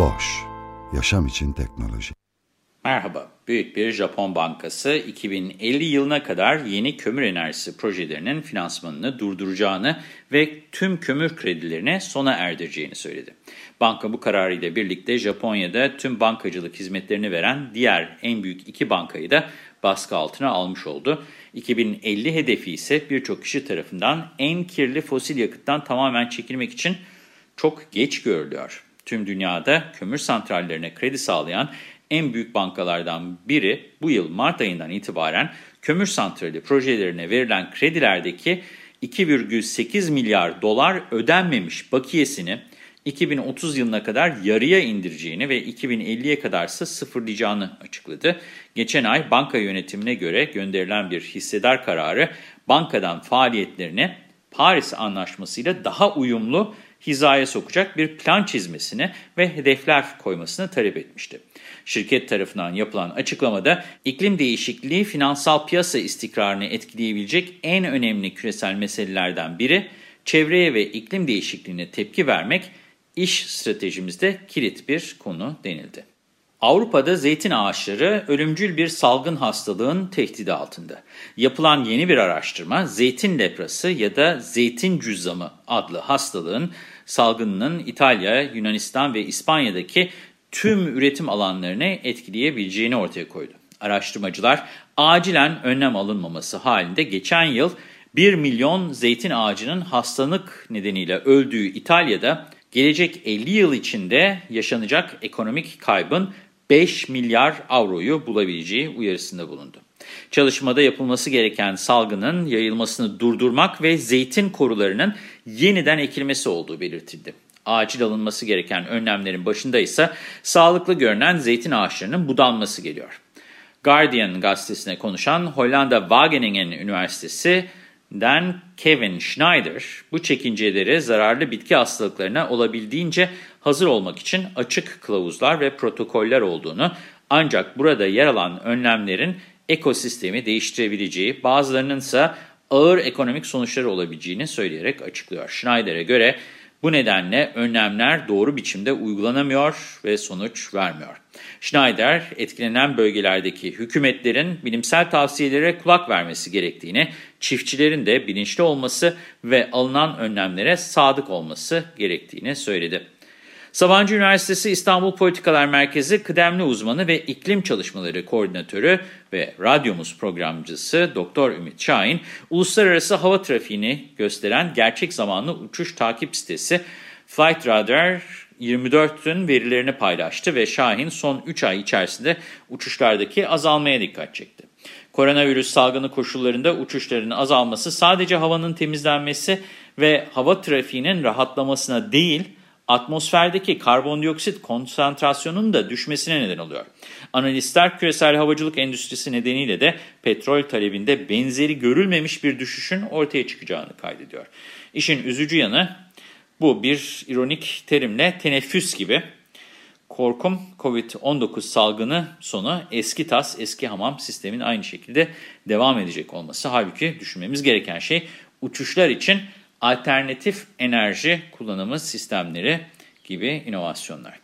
Boş, yaşam için teknoloji. Merhaba, büyük bir Japon bankası 2050 yılına kadar yeni kömür enerjisi projelerinin finansmanını durduracağını ve tüm kömür kredilerine sona erdireceğini söyledi. Banka bu kararıyla birlikte Japonya'da tüm bankacılık hizmetlerini veren diğer en büyük iki bankayı da baskı altına almış oldu. 2050 hedefi ise birçok kişi tarafından en kirli fosil yakıttan tamamen çekilmek için çok geç görülüyor. Tüm dünyada kömür santrallerine kredi sağlayan en büyük bankalardan biri bu yıl Mart ayından itibaren kömür santrali projelerine verilen kredilerdeki 2,8 milyar dolar ödenmemiş bakiyesini 2030 yılına kadar yarıya indireceğini ve 2050'ye kadarsa sıfırlayacağını açıkladı. Geçen ay banka yönetimine göre gönderilen bir hissedar kararı bankadan faaliyetlerini Paris Anlaşması'yla daha uyumlu hizaya sokacak bir plan çizmesini ve hedefler koymasını talep etmişti. Şirket tarafından yapılan açıklamada iklim değişikliği finansal piyasa istikrarını etkileyebilecek en önemli küresel meselelerden biri, çevreye ve iklim değişikliğine tepki vermek iş stratejimizde kilit bir konu denildi. Avrupa'da zeytin ağaçları ölümcül bir salgın hastalığın tehdidi altında. Yapılan yeni bir araştırma zeytin leprası ya da zeytin cüzzamı adlı hastalığın salgınının İtalya, Yunanistan ve İspanya'daki tüm üretim alanlarını etkileyebileceğini ortaya koydu. Araştırmacılar acilen önlem alınmaması halinde geçen yıl 1 milyon zeytin ağacının hastalık nedeniyle öldüğü İtalya'da gelecek 50 yıl içinde yaşanacak ekonomik kaybın 5 milyar avroyu bulabileceği uyarısında bulundu. Çalışmada yapılması gereken salgının yayılmasını durdurmak ve zeytin korularının yeniden ekilmesi olduğu belirtildi. Acil alınması gereken önlemlerin başında ise sağlıklı görünen zeytin ağaçlarının budanması geliyor. Guardian gazetesine konuşan Hollanda Wageningen Üniversitesi'den Kevin Schneider, bu çekinceleri zararlı bitki hastalıklarına olabildiğince hazır olmak için açık kılavuzlar ve protokoller olduğunu, ancak burada yer alan önlemlerin ekosistemi değiştirebileceği, bazılarının ise ağır ekonomik sonuçları olabileceğini söyleyerek açıklıyor. Schneider'e göre bu nedenle önlemler doğru biçimde uygulanamıyor ve sonuç vermiyor. Schneider, etkilenen bölgelerdeki hükümetlerin bilimsel tavsiyelere kulak vermesi gerektiğini, çiftçilerin de bilinçli olması ve alınan önlemlere sadık olması gerektiğini söyledi. Sabancı Üniversitesi İstanbul Politikalar Merkezi kıdemli uzmanı ve iklim çalışmaları koordinatörü ve radyomuz programcısı Doktor Ümit Şahin, uluslararası hava trafiğini gösteren gerçek zamanlı uçuş takip sitesi Flight Radar 24'ün verilerini paylaştı ve Şahin son 3 ay içerisinde uçuşlardaki azalmaya dikkat çekti. Koronavirüs salgını koşullarında uçuşların azalması sadece havanın temizlenmesi ve hava trafiğinin rahatlamasına değil, atmosferdeki karbondioksit konsantrasyonunun da düşmesine neden oluyor. Analistler küresel havacılık endüstrisi nedeniyle de petrol talebinde benzeri görülmemiş bir düşüşün ortaya çıkacağını kaydediyor. İşin üzücü yanı bu bir ironik terimle teneffüs gibi. Korkum COVID-19 salgını sonu eski tas, eski hamam sistemin aynı şekilde devam edecek olması. Halbuki düşünmemiz gereken şey uçuşlar için alternatif enerji kullanımı sistemleri gibi inovasyonlar.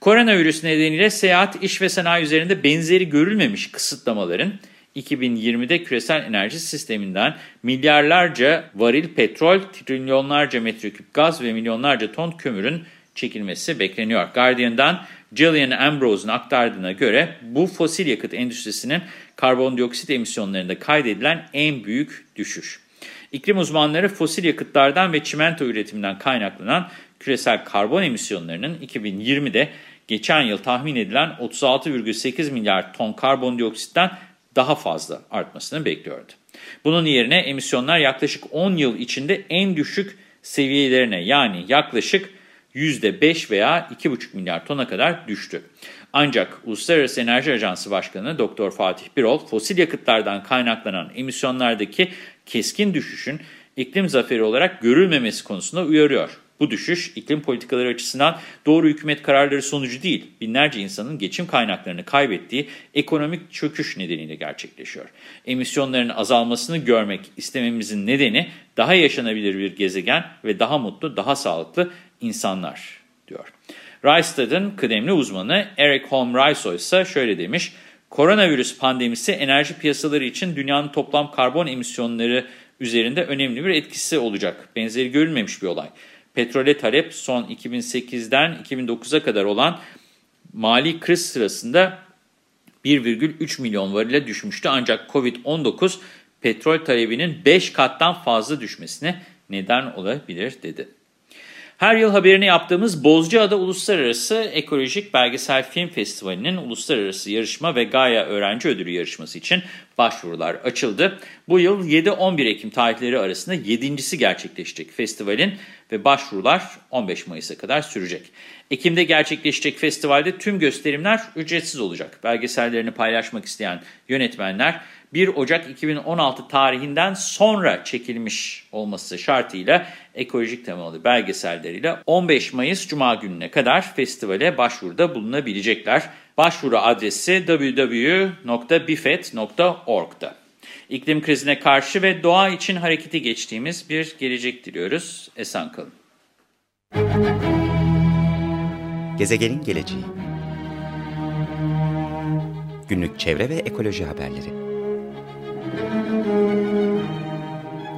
Koronavirüs nedeniyle seyahat, iş ve sanayi üzerinde benzeri görülmemiş kısıtlamaların 2020'de küresel enerji sisteminden milyarlarca varil petrol, trilyonlarca metreküp gaz ve milyonlarca ton kömürün çekilmesi bekleniyor. Guardian'dan Gillian Ambrose'un aktardığına göre bu fosil yakıt endüstrisinin karbondioksit emisyonlarında kaydedilen en büyük düşüş. İklim uzmanları fosil yakıtlardan ve çimento üretiminden kaynaklanan küresel karbon emisyonlarının 2020'de geçen yıl tahmin edilen 36,8 milyar ton karbondioksitten daha fazla artmasını bekliyordu. Bunun yerine emisyonlar yaklaşık 10 yıl içinde en düşük seviyelerine yani yaklaşık %5 veya 2,5 milyar tona kadar düştü. Ancak Uluslararası Enerji Ajansı Başkanı Dr. Fatih Birol, fosil yakıtlardan kaynaklanan emisyonlardaki keskin düşüşün iklim zaferi olarak görülmemesi konusunda uyarıyor. Bu düşüş iklim politikaları açısından doğru hükümet kararları sonucu değil, binlerce insanın geçim kaynaklarını kaybettiği ekonomik çöküş nedeniyle gerçekleşiyor. Emisyonların azalmasını görmek istememizin nedeni daha yaşanabilir bir gezegen ve daha mutlu, daha sağlıklı insanlar diyor. Rystad'ın kıdemli uzmanı Eric Holm Ryso ise şöyle demiş, Koronavirüs pandemisi enerji piyasaları için dünyanın toplam karbon emisyonları üzerinde önemli bir etkisi olacak. Benzeri görülmemiş bir olay. Petrole talep son 2008'den 2009'a kadar olan mali kriz sırasında 1,3 milyon varile düşmüştü. Ancak Covid-19 petrol talebinin 5 kattan fazla düşmesine neden olabilir dedi. Her yıl haberini yaptığımız Bozcaada Uluslararası Ekolojik Belgesel Film Festivali'nin uluslararası yarışma ve Gaia Öğrenci Ödülü yarışması için başvurular açıldı. Bu yıl 7-11 Ekim tarihleri arasında 7.si gerçekleşecek festivalin ve başvurular 15 Mayıs'a kadar sürecek. Ekim'de gerçekleşecek festivalde tüm gösterimler ücretsiz olacak. Belgesellerini paylaşmak isteyen yönetmenler 1 Ocak 2016 tarihinden sonra çekilmiş olması şartıyla ekolojik temalı belgeselleriyle 15 Mayıs Cuma gününe kadar festivale başvuruda bulunabilecekler. Başvuru adresi www.bifet.org'da. İklim krizine karşı ve doğa için harekete geçtiğimiz bir gelecek diliyoruz. Esen kalın. Gezegenin geleceği Günlük çevre ve ekoloji haberleri